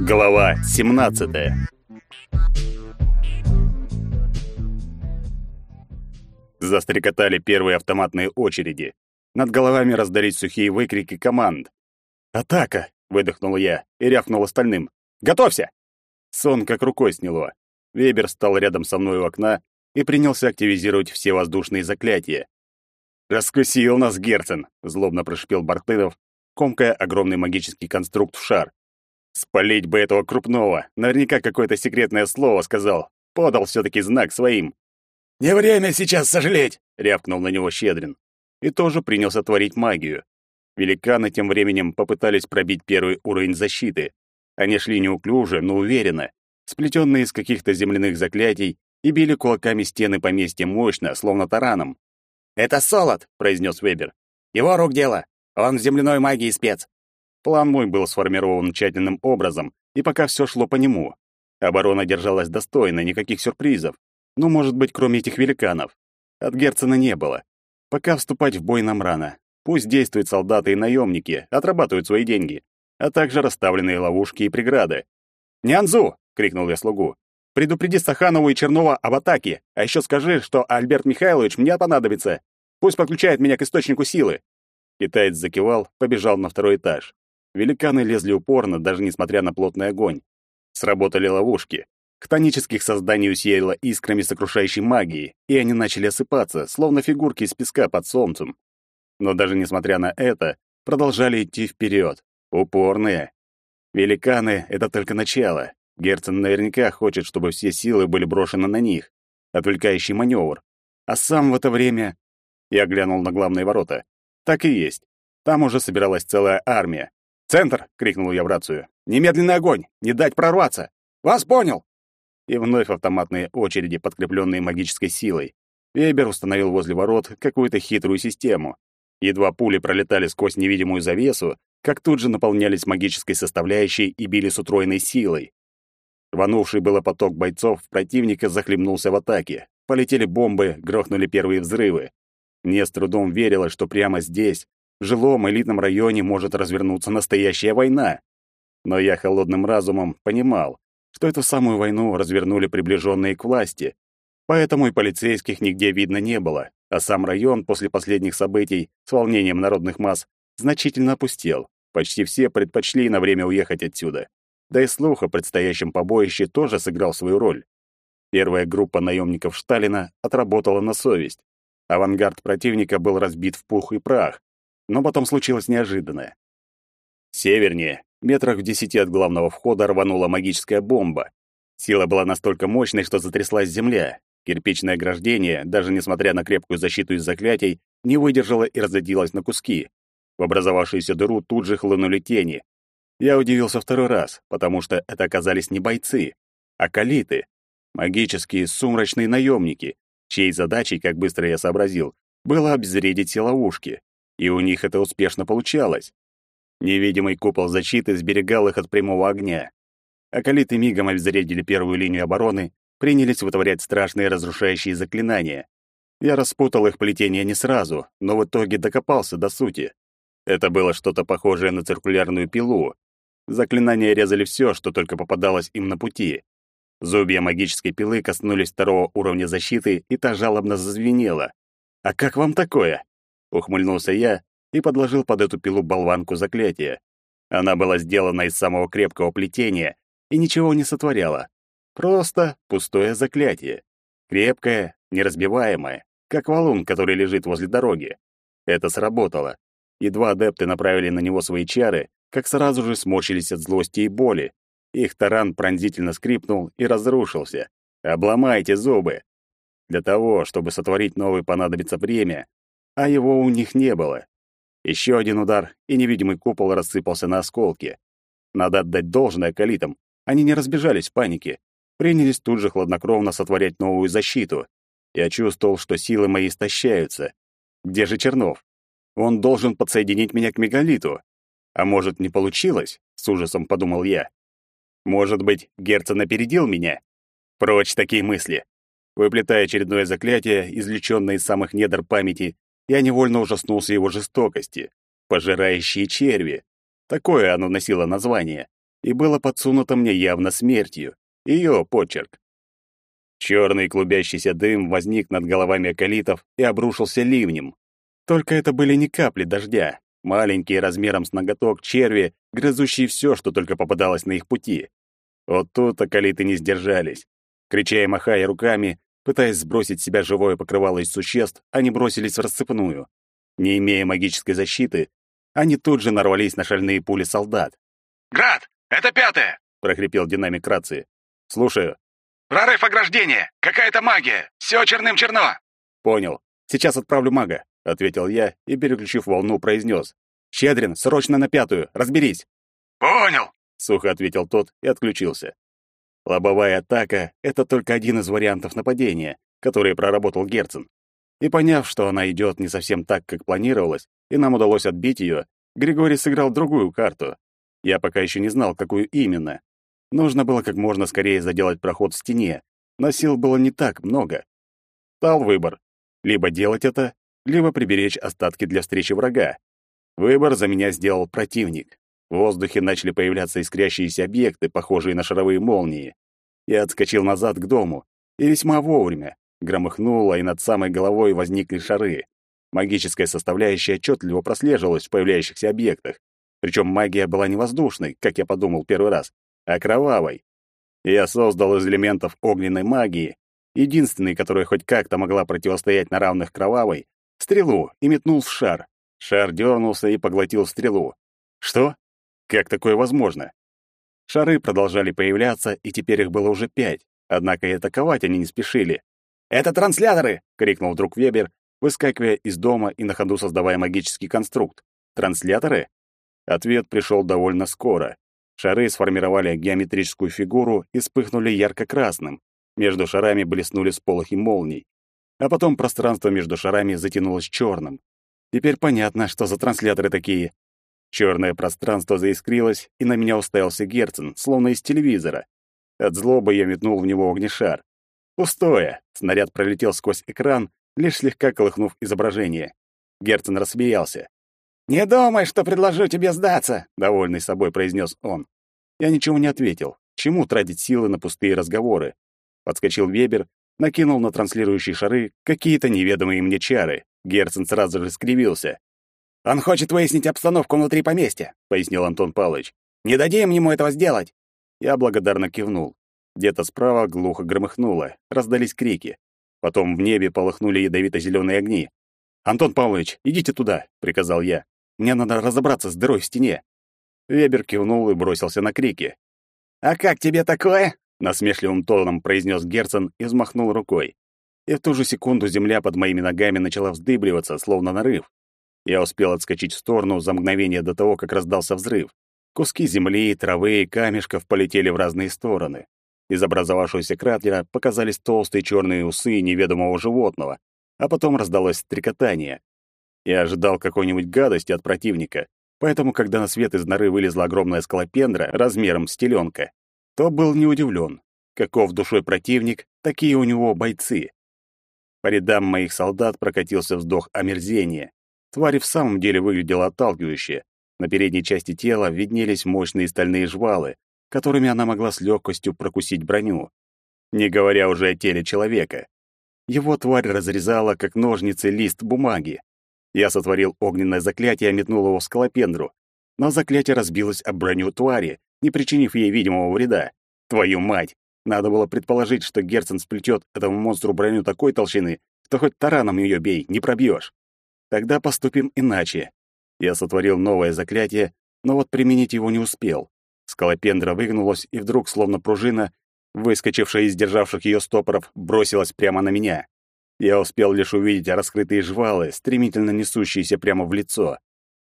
Глава 17. Застрекотали первые автоматные очереди. Над головами раздались сухие выкрики команд. «Атака!» — выдохнул я и рявкнул остальным. «Готовься!» Сон как рукой сняло. Вебер стал рядом со мной у окна и принялся активизировать все воздушные заклятия. «Раскусил нас Герцен!» — злобно прошипел Бартынов, комкая огромный магический конструкт в шар. «Спалить бы этого крупного! Наверняка какое-то секретное слово сказал. Подал все-таки знак своим!» «Не время сейчас сожалеть!» — рявкнул на него Щедрин. И тоже принялся творить магию. Великаны тем временем попытались пробить первый уровень защиты. Они шли неуклюже, но уверенно, сплетенные из каких-то земляных заклятий, и били кулаками стены поместья мощно, словно тараном. «Это Солод!» — произнес Вебер. «Его рук дело. Он в земляной магии спец». План мой был сформирован тщательным образом, и пока все шло по нему. Оборона держалась достойно, никаких сюрпризов. Ну, может быть, кроме этих великанов. От Герцена не было. Пока вступать в бой нам рано. Пусть действуют солдаты и наемники, отрабатывают свои деньги, а также расставленные ловушки и преграды. «Нянзу!» — крикнул я слугу. «Предупреди Саханову и Чернова об атаке, а еще скажи, что Альберт Михайлович мне понадобится. Пусть подключает меня к источнику силы». Китаец закивал, побежал на второй этаж. Великаны лезли упорно, даже несмотря на плотный огонь. Сработали ловушки. Хтонических созданий усеяло искрами сокрушающей магии, и они начали осыпаться, словно фигурки из песка под солнцем. Но даже несмотря на это, продолжали идти вперед. Упорные. Великаны — это только начало. Герцен наверняка хочет, чтобы все силы были брошены на них. Отвлекающий маневр. А сам в это время... Я глянул на главные ворота. Так и есть. Там уже собиралась целая армия. «Центр!» — крикнул я в рацию. «Немедленный огонь! Не дать прорваться!» «Вас понял!» И вновь автоматные очереди, подкрепленные магической силой. Вебер установил возле ворот какую-то хитрую систему. Едва пули пролетали сквозь невидимую завесу, как тут же наполнялись магической составляющей и били с утроенной силой. Рванувший было поток бойцов противника захлебнулся в атаке. Полетели бомбы, грохнули первые взрывы. Мне с трудом верилось, что прямо здесь, жилом элитном районе может развернуться настоящая война. Но я холодным разумом понимал, что эту самую войну развернули приближенные к власти. Поэтому и полицейских нигде видно не было, а сам район после последних событий с волнением народных масс значительно опустел. Почти все предпочли на время уехать отсюда. Да и слух о предстоящем побоище тоже сыграл свою роль. Первая группа наемников Шталина отработала на совесть. Авангард противника был разбит в пух и прах, но потом случилось неожиданное. Севернее, метрах в десяти от главного входа, рванула магическая бомба. Сила была настолько мощной, что затряслась земля. Кирпичное ограждение, даже несмотря на крепкую защиту из заклятий, не выдержало и разлетелось на куски. В образовавшуюся дыру тут же хлынули тени. Я удивился второй раз, потому что это оказались не бойцы, а калиты, магические сумрачные наемники, чьей задачей, как быстро я сообразил, было обезвредить ловушки и у них это успешно получалось. Невидимый купол защиты сберегал их от прямого огня. Акалиты мигом обезвредили первую линию обороны, принялись вытворять страшные разрушающие заклинания. Я распутал их плетение не сразу, но в итоге докопался до сути. Это было что-то похожее на циркулярную пилу. Заклинания резали все, что только попадалось им на пути. Зубья магической пилы коснулись второго уровня защиты, и та жалобно зазвенела. «А как вам такое?» Ухмыльнулся я и подложил под эту пилу болванку заклятия. Она была сделана из самого крепкого плетения и ничего не сотворяла. Просто пустое заклятие. Крепкое, неразбиваемое, как валун, который лежит возле дороги. Это сработало. Едва адепты направили на него свои чары, как сразу же сморщились от злости и боли. Их таран пронзительно скрипнул и разрушился. «Обломайте зубы!» Для того, чтобы сотворить новый, понадобится время, а его у них не было. Еще один удар, и невидимый купол рассыпался на осколки. Надо отдать должное калитам. Они не разбежались в панике. Принялись тут же хладнокровно сотворять новую защиту. Я чувствовал, что силы мои истощаются. Где же Чернов? Он должен подсоединить меня к мегалиту. А может, не получилось? С ужасом подумал я. Может быть, Герцен опередил меня? Прочь такие мысли. Выплетая очередное заклятие, извлечённое из самых недр памяти, я невольно ужаснулся его жестокости. Пожирающие черви. Такое оно носило название. и было подсунуто мне явно смертью. Ее почерк. Черный клубящийся дым возник над головами околитов и обрушился ливнем. Только это были не капли дождя, маленькие размером с ноготок черви, грызущие все, что только попадалось на их пути. Вот тут околиты не сдержались. Крича и махая руками, пытаясь сбросить с себя живое покрывало из существ, они бросились в рассыпную. Не имея магической защиты, они тут же нарвались на шальные пули солдат. «Град, это пятое!» — прохрипел динамик рации. «Слушаю». «Прорыв ограждения! Какая-то магия! Все черным-черно!» «Понял. Сейчас отправлю мага», — ответил я и, переключив волну, произнес. «Щедрин, срочно на пятую! Разберись!» «Понял!» — сухо ответил тот и отключился. Лобовая атака — это только один из вариантов нападения, который проработал Герцен. И поняв, что она идет не совсем так, как планировалось, и нам удалось отбить ее, Григорий сыграл другую карту. Я пока еще не знал, какую именно, Нужно было как можно скорее заделать проход в стене, но сил было не так много. Стал выбор. Либо делать это, либо приберечь остатки для встречи врага. Выбор за меня сделал противник. В воздухе начали появляться искрящиеся объекты, похожие на шаровые молнии. Я отскочил назад к дому, и весьма вовремя. Громыхнуло, и над самой головой возникли шары. Магическая составляющая отчетливо прослеживалась в появляющихся объектах. Причем магия была не воздушной, как я подумал первый раз, а кровавой. Я создал из элементов огненной магии, единственной, которая хоть как-то могла противостоять на равных кровавой, стрелу и метнул в шар. Шар дернулся и поглотил стрелу. Что? Как такое возможно? Шары продолжали появляться, и теперь их было уже пять, однако и атаковать они не спешили. «Это трансляторы!» — крикнул вдруг Вебер, выскакивая из дома и на ходу создавая магический конструкт. «Трансляторы?» Ответ пришел довольно скоро. Шары сформировали геометрическую фигуру и вспыхнули ярко-красным. Между шарами блеснули сполохи молний. А потом пространство между шарами затянулось черным. Теперь понятно, что за трансляторы такие. Черное пространство заискрилось, и на меня уставился Герцен, словно из телевизора. От злобы я метнул в него огнешар. Пустое. Снаряд пролетел сквозь экран, лишь слегка колыхнув изображение. Герцен рассмеялся. «Не думай, что предложу тебе сдаться», — довольный собой произнес он. Я ничего не ответил. Чему тратить силы на пустые разговоры? Подскочил Вебер, накинул на транслирующие шары какие-то неведомые мне чары. Герцен сразу же скривился. «Он хочет выяснить обстановку внутри поместья», — пояснил Антон Павлович. «Не дадим ему этого сделать». Я благодарно кивнул. Где-то справа глухо громыхнуло, раздались крики. Потом в небе полыхнули ядовито-зеленые огни. «Антон Павлович, идите туда», — приказал я. Мне надо разобраться с дырой в стене». Вебер кивнул и бросился на крики. «А как тебе такое?» — насмешливым тоном произнес Герцен и взмахнул рукой. И в ту же секунду земля под моими ногами начала вздыбливаться, словно нарыв. Я успел отскочить в сторону за мгновение до того, как раздался взрыв. Куски земли, травы и камешков полетели в разные стороны. Из образовавшегося кратера показались толстые черные усы неведомого животного, а потом раздалось стрекотание. Я ожидал какой-нибудь гадости от противника, поэтому, когда на свет из норы вылезла огромная скалопендра размером с теленка, то был не удивлен. Каков душой противник, такие у него бойцы. По рядам моих солдат прокатился вздох омерзения. Тварь в самом деле выглядела отталкивающе. На передней части тела виднелись мощные стальные жвалы, которыми она могла с легкостью прокусить броню. Не говоря уже о теле человека. Его тварь разрезала, как ножницы, лист бумаги. Я сотворил огненное заклятие и метнул его в скалопендру. Но заклятие разбилось об броню твари, не причинив ей видимого вреда. Твою мать! Надо было предположить, что Герцен сплетет этому монстру броню такой толщины, что хоть тараном ее бей, не пробьешь. Тогда поступим иначе. Я сотворил новое заклятие, но вот применить его не успел. Скалопендра выгнулась, и вдруг, словно пружина, выскочившая из державших ее стопоров, бросилась прямо на меня. Я успел лишь увидеть раскрытые жвалы, стремительно несущиеся прямо в лицо.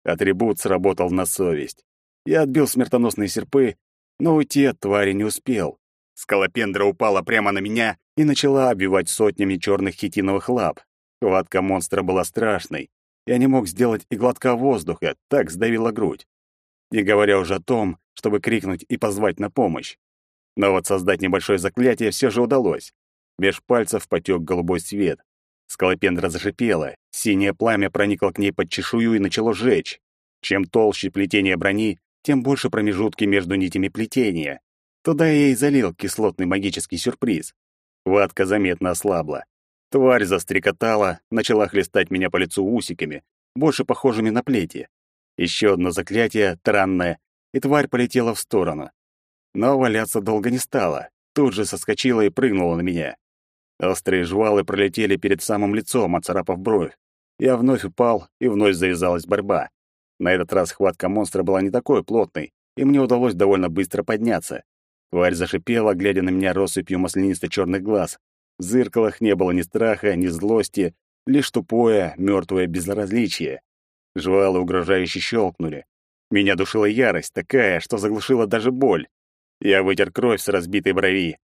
Атрибут сработал на совесть. Я отбил смертоносные серпы, но уйти от твари не успел. Скалопендра упала прямо на меня и начала обвивать сотнями черных хитиновых лап. Хватка монстра была страшной. Я не мог сделать и глотка воздуха, так сдавила грудь. Не говоря уже о том, чтобы крикнуть и позвать на помощь. Но вот создать небольшое заклятие все же удалось. Меж пальцев потек голубой свет. Скалопендра зашипела, синее пламя проникло к ней под чешую и начало жечь. Чем толще плетение брони, тем больше промежутки между нитями плетения. Туда я и залил кислотный магический сюрприз. Хватка заметно ослабла. Тварь застрекотала, начала хлестать меня по лицу усиками, больше похожими на плети. Еще одно заклятие, таранное, и тварь полетела в сторону. Но валяться долго не стала, тут же соскочила и прыгнула на меня. Острые жвалы пролетели перед самым лицом, оцарапав бровь. Я вновь упал, и вновь завязалась борьба. На этот раз хватка монстра была не такой плотной, и мне удалось довольно быстро подняться. Тварь зашипела, глядя на меня россыпью маслянисто-черных глаз. В зеркалах не было ни страха, ни злости, лишь тупое, мертвое безразличие. Жвалы угрожающе щелкнули. Меня душила ярость, такая, что заглушила даже боль. Я вытер кровь с разбитой брови.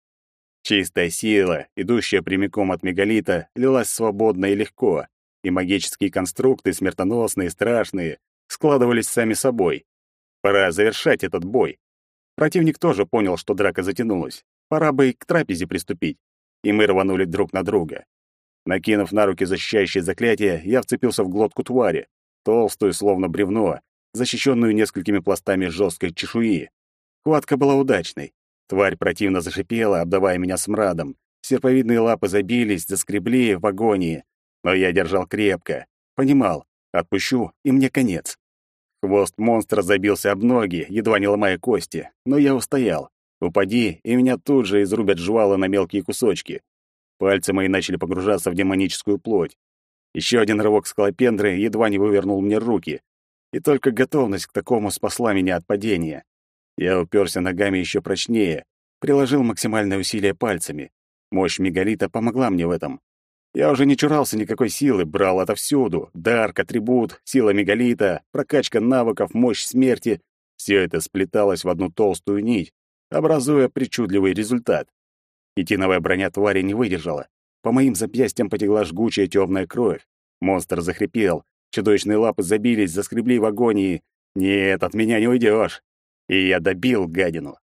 Чистая сила, идущая прямиком от мегалита, лилась свободно и легко, и магические конструкты, смертоносные, страшные, складывались сами собой. Пора завершать этот бой. Противник тоже понял, что драка затянулась. Пора бы и к трапезе приступить. И мы рванули друг на друга. Накинув на руки защищающее заклятие, я вцепился в глотку твари, толстую, словно бревно, защищенную несколькими пластами жесткой чешуи. Хватка была удачной. Тварь противно зашипела, обдавая меня смрадом. Серповидные лапы забились, заскребли в агонии. Но я держал крепко. Понимал, отпущу, и мне конец. Хвост монстра забился об ноги, едва не ломая кости, но я устоял. Упади, и меня тут же изрубят жвалы на мелкие кусочки. Пальцы мои начали погружаться в демоническую плоть. Еще один рывок скалопендры едва не вывернул мне руки. И только готовность к такому спасла меня от падения. Я уперся ногами еще прочнее, приложил максимальное усилие пальцами. Мощь мегалита помогла мне в этом. Я уже не чурался никакой силы, брал отовсюду. Дарк, атрибут, сила мегалита, прокачка навыков, мощь смерти. Все это сплеталось в одну толстую нить, образуя причудливый результат. Хитиновая броня твари не выдержала. По моим запястьям потекла жгучая темная кровь. Монстр захрипел. Чудовищные лапы забились, заскребли в агонии. «Нет, от меня не уйдешь!» И я добил гадину.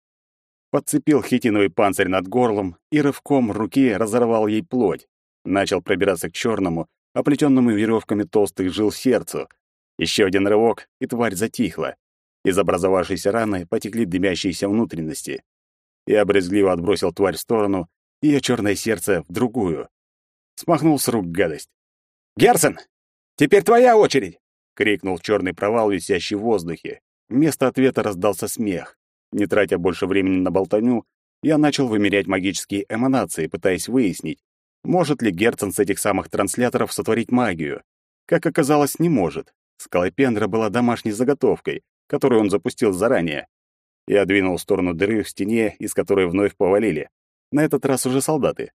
Подцепил хитиновый панцирь над горлом и рывком руки разорвал ей плоть. Начал пробираться к черному, оплетенному веревками толстых жил сердцу. Еще один рывок, и тварь затихла. Из образовавшейся раны потекли дымящиеся внутренности. Я брезгливо отбросил тварь в сторону, ее черное сердце в другую. Смахнул с рук гадость. «Герцен, теперь твоя очередь!» — крикнул черный провал, висящий в воздухе. Вместо ответа раздался смех. Не тратя больше времени на болтаню, я начал вымерять магические эманации, пытаясь выяснить, может ли Герцен с этих самых трансляторов сотворить магию. Как оказалось, не может. Скалопендра была домашней заготовкой, которую он запустил заранее. Я двинул в сторону дыры в стене, из которой вновь повалили. На этот раз уже солдаты.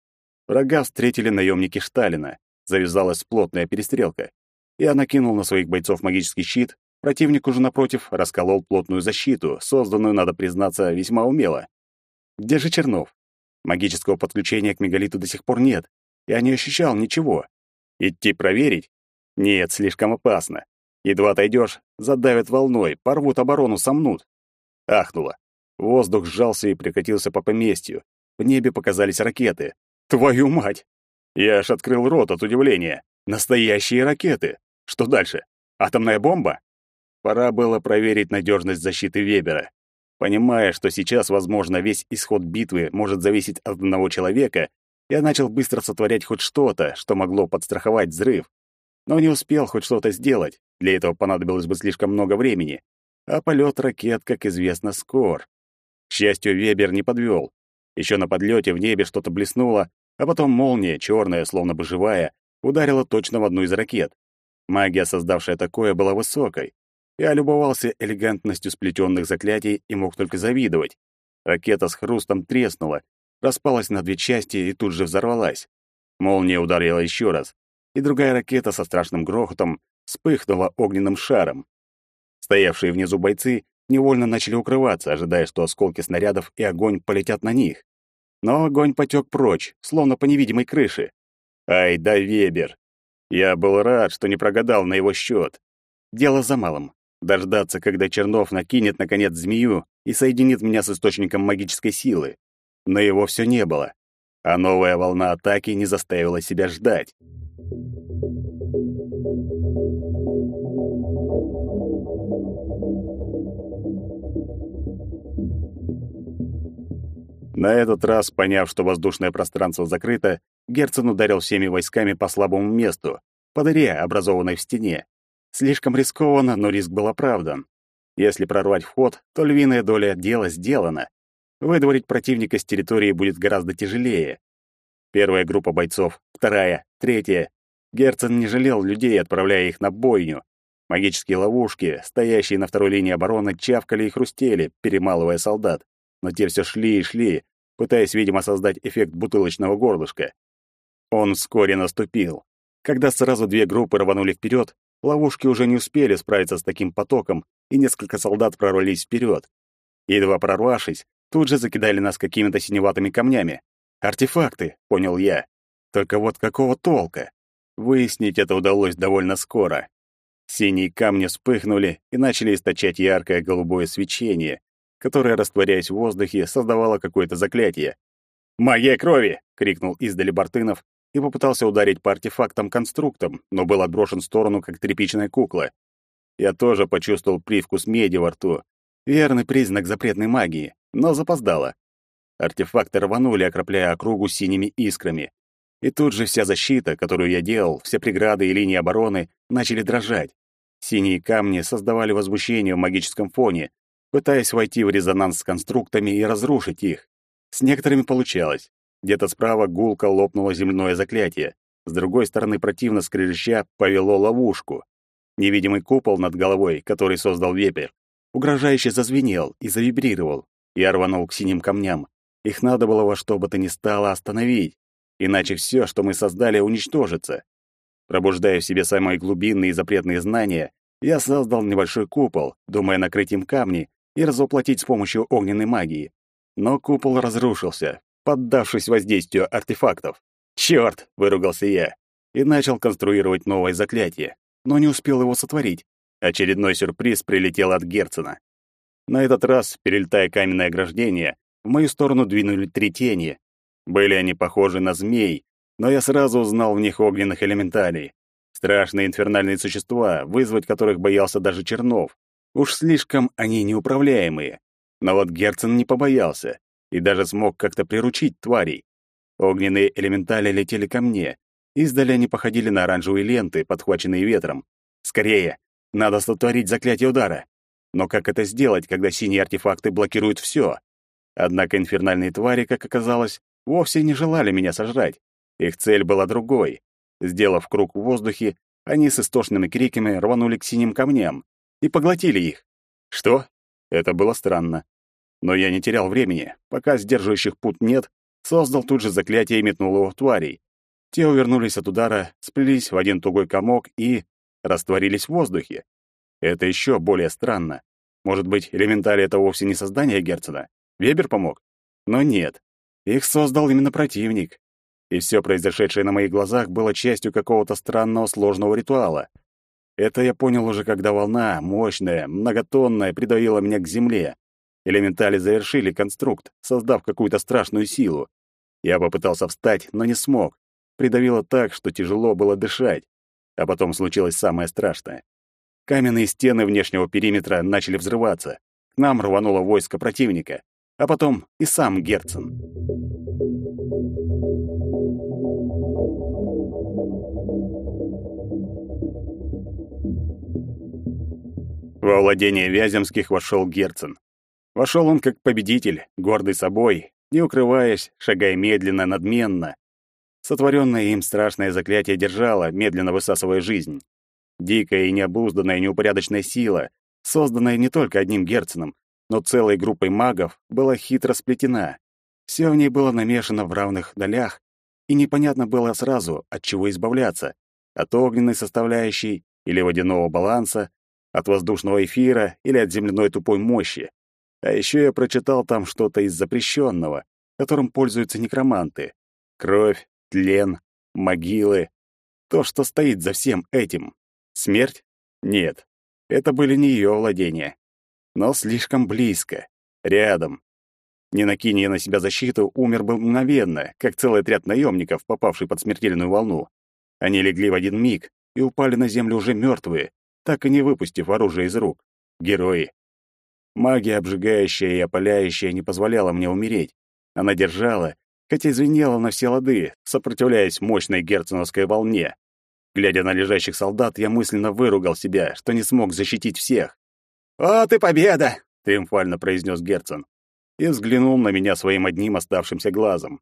Врага встретили наемники Шталина. Завязалась плотная перестрелка. Я накинул на своих бойцов магический щит, противник уже напротив расколол плотную защиту, созданную, надо признаться, весьма умело. Где же Чернов? Магического подключения к мегалиту до сих пор нет. Я не ощущал ничего. Идти проверить? Нет, слишком опасно. Едва отойдешь, задавят волной, порвут оборону, сомнут. Ахнуло. Воздух сжался и прикатился по поместью. В небе показались ракеты. Твою мать! Я аж открыл рот от удивления. Настоящие ракеты! Что дальше? Атомная бомба? Пора было проверить надежность защиты Вебера. Понимая, что сейчас, возможно, весь исход битвы может зависеть от одного человека, я начал быстро сотворять хоть что-то, что могло подстраховать взрыв. Но не успел хоть что-то сделать. Для этого понадобилось бы слишком много времени а полет ракет, как известно, скор. К счастью, Вебер не подвел. Еще на подлете в небе что-то блеснуло, а потом молния, черная, словно бы живая, ударила точно в одну из ракет. Магия, создавшая такое, была высокой. Я любовался элегантностью сплетенных заклятий и мог только завидовать. Ракета с хрустом треснула, распалась на две части и тут же взорвалась. Молния ударила еще раз, и другая ракета со страшным грохотом вспыхнула огненным шаром. Стоявшие внизу бойцы невольно начали укрываться, ожидая, что осколки снарядов и огонь полетят на них. Но огонь потек прочь, словно по невидимой крыше. Ай да Вебер! Я был рад, что не прогадал на его счет. Дело за малым. Дождаться, когда Чернов накинет, наконец, змею и соединит меня с источником магической силы. Но его все не было. А новая волна атаки не заставила себя ждать. На этот раз, поняв, что воздушное пространство закрыто, Герцен ударил всеми войсками по слабому месту, по дыре, образованной в стене. Слишком рискованно, но риск был оправдан. Если прорвать вход, то львиная доля дела сделана. Выдворить противника с территории будет гораздо тяжелее, Первая группа бойцов, вторая, третья. Герцен не жалел людей, отправляя их на бойню. Магические ловушки, стоящие на второй линии обороны, чавкали и хрустели, перемалывая солдат. Но те все шли и шли, пытаясь, видимо, создать эффект бутылочного горлышка. Он вскоре наступил. Когда сразу две группы рванули вперед, ловушки уже не успели справиться с таким потоком, и несколько солдат прорвались вперед. Едва прорвавшись, тут же закидали нас какими-то синеватыми камнями. Артефакты, понял я. Только вот какого толка? Выяснить это удалось довольно скоро. Синие камни вспыхнули и начали источать яркое голубое свечение, которое, растворяясь в воздухе, создавало какое-то заклятие. «Магия крови!» — крикнул издали Бартынов и попытался ударить по артефактам-конструктам, но был отброшен в сторону, как тряпичная кукла. Я тоже почувствовал привкус меди во рту. Верный признак запретной магии, но запоздало. Артефакты рванули, окропляя округу синими искрами. И тут же вся защита, которую я делал, все преграды и линии обороны начали дрожать. Синие камни создавали возмущение в магическом фоне, пытаясь войти в резонанс с конструктами и разрушить их. С некоторыми получалось. Где-то справа гулко лопнуло земляное заклятие. С другой стороны противно скрежеща повело ловушку. Невидимый купол над головой, который создал вепрь, угрожающе зазвенел и завибрировал. Я рванул к синим камням. Их надо было во что бы то ни стало остановить, иначе все, что мы создали, уничтожится. Пробуждая в себе самые глубинные и запретные знания, я создал небольшой купол, думая накрыть им камни и разоплатить с помощью огненной магии. Но купол разрушился, поддавшись воздействию артефактов. «Чёрт!» — выругался я и начал конструировать новое заклятие, но не успел его сотворить. Очередной сюрприз прилетел от Герцена. На этот раз, перелетая каменное ограждение, в мою сторону двинули три тени. Были они похожи на змей, но я сразу узнал в них огненных элементалей. Страшные инфернальные существа, вызвать которых боялся даже Чернов. Уж слишком они неуправляемые. Но вот Герцен не побоялся и даже смог как-то приручить тварей. Огненные элементали летели ко мне. Издали они походили на оранжевые ленты, подхваченные ветром. Скорее, надо сотворить заклятие удара. Но как это сделать, когда синие артефакты блокируют все? Однако инфернальные твари, как оказалось, вовсе не желали меня сожрать. Их цель была другой. Сделав круг в воздухе, они с истошными криками рванули к синим камням и поглотили их. Что? Это было странно. Но я не терял времени. Пока сдерживающих пут нет, создал тут же заклятие и метнул его в тварей. Те увернулись от удара, сплелись в один тугой комок и растворились в воздухе. Это еще более странно. Может быть, элементали — это вовсе не создание Герцена? Вебер помог? Но нет. Их создал именно противник. И все произошедшее на моих глазах было частью какого-то странного сложного ритуала. Это я понял уже, когда волна, мощная, многотонная, придавила меня к земле. Элементали завершили конструкт, создав какую-то страшную силу. Я попытался встать, но не смог. Придавило так, что тяжело было дышать. А потом случилось самое страшное. Каменные стены внешнего периметра начали взрываться. К нам рвануло войско противника, а потом и сам Герцен. Во владение Вяземских вошел Герцен. Вошел он как победитель, гордый собой, не укрываясь, шагая медленно, надменно. Сотворенное им страшное заклятие держало, медленно высасывая жизнь. Дикая и необузданная неупорядочная сила, созданная не только одним Герценом, но целой группой магов, была хитро сплетена. Все в ней было намешано в равных долях, и непонятно было сразу, от чего избавляться — от огненной составляющей или водяного баланса, от воздушного эфира или от земляной тупой мощи. А еще я прочитал там что-то из запрещенного, которым пользуются некроманты. Кровь, тлен, могилы. То, что стоит за всем этим. Смерть? Нет. Это были не ее владения. Но слишком близко. Рядом. Не накинь я на себя защиту, умер бы мгновенно, как целый отряд наемников, попавший под смертельную волну. Они легли в один миг и упали на землю уже мертвые, так и не выпустив оружие из рук. Герои. Магия, обжигающая и опаляющая, не позволяла мне умереть. Она держала, хотя звенела на все лады, сопротивляясь мощной герценовской волне. Глядя на лежащих солдат, я мысленно выругал себя, что не смог защитить всех. «Вот и победа!» — триумфально произнес Герцен. И взглянул на меня своим одним оставшимся глазом.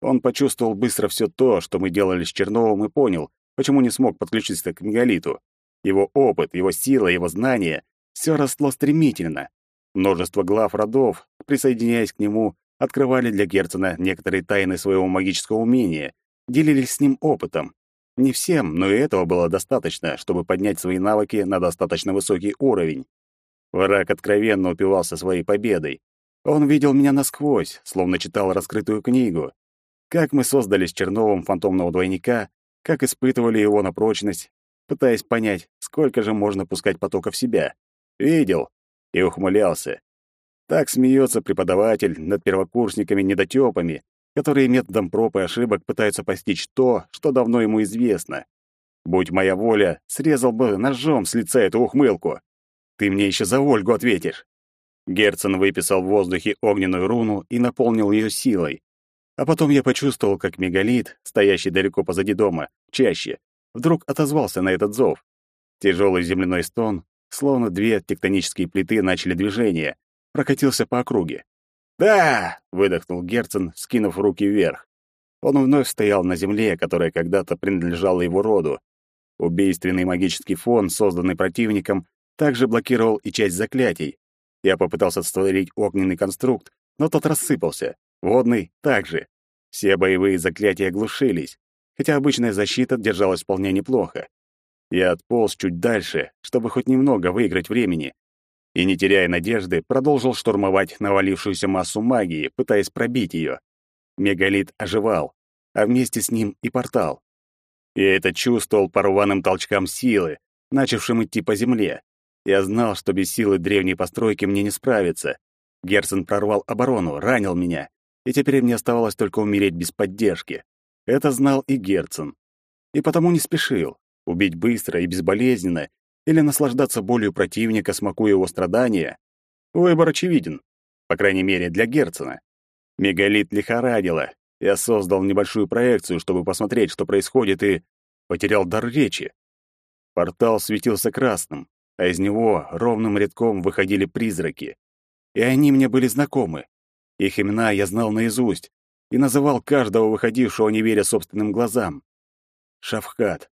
Он почувствовал быстро все то, что мы делали с Черновым, и понял, почему не смог подключиться к мегалиту. Его опыт, его сила, его знания — все росло стремительно. Множество глав родов, присоединяясь к нему, открывали для Герцена некоторые тайны своего магического умения, делились с ним опытом. Не всем, но и этого было достаточно, чтобы поднять свои навыки на достаточно высокий уровень. Враг откровенно упивался своей победой. Он видел меня насквозь, словно читал раскрытую книгу. Как мы создали с Черновым фантомного двойника, как испытывали его на прочность, пытаясь понять, сколько же можно пускать потока в себя. Видел и ухмылялся. Так смеется преподаватель над первокурсниками-недотёпами, которые методом проб и ошибок пытаются постичь то, что давно ему известно. Будь моя воля, срезал бы ножом с лица эту ухмылку. Ты мне еще за Ольгу ответишь. Герцен выписал в воздухе огненную руну и наполнил ее силой. А потом я почувствовал, как мегалит, стоящий далеко позади дома, чаще, вдруг отозвался на этот зов. Тяжелый земляной стон, словно две тектонические плиты начали движение, прокатился по округе. «Да!» — выдохнул Герцен, скинув руки вверх. Он вновь стоял на земле, которая когда-то принадлежала его роду. Убийственный магический фон, созданный противником, также блокировал и часть заклятий. Я попытался створить огненный конструкт, но тот рассыпался. Водный — также. Все боевые заклятия глушились, хотя обычная защита держалась вполне неплохо. Я отполз чуть дальше, чтобы хоть немного выиграть времени, и, не теряя надежды, продолжил штурмовать навалившуюся массу магии, пытаясь пробить ее. Мегалит оживал, а вместе с ним и портал. Я это чувствовал по рваным толчкам силы, начавшим идти по земле. Я знал, что без силы древней постройки мне не справиться. Герцен прорвал оборону, ранил меня, и теперь мне оставалось только умереть без поддержки. Это знал и Герцен. И потому не спешил. Убить быстро и безболезненно или наслаждаться болью противника, смакуя его страдания. Выбор очевиден, по крайней мере, для Герцена. Мегалит лихорадило. Я создал небольшую проекцию, чтобы посмотреть, что происходит, и потерял дар речи. Портал светился красным а из него ровным рядком выходили призраки. И они мне были знакомы. Их имена я знал наизусть и называл каждого выходившего, не веря собственным глазам. Шавхат,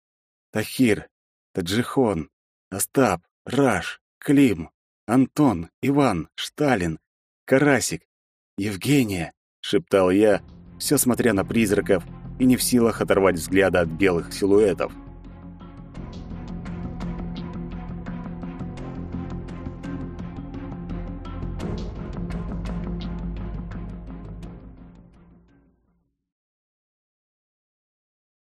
Тахир, Таджихон, Остап, Раш, Клим, Антон, Иван, Шталин, Карасик, Евгения, шептал я, все смотря на призраков и не в силах оторвать взгляда от белых силуэтов.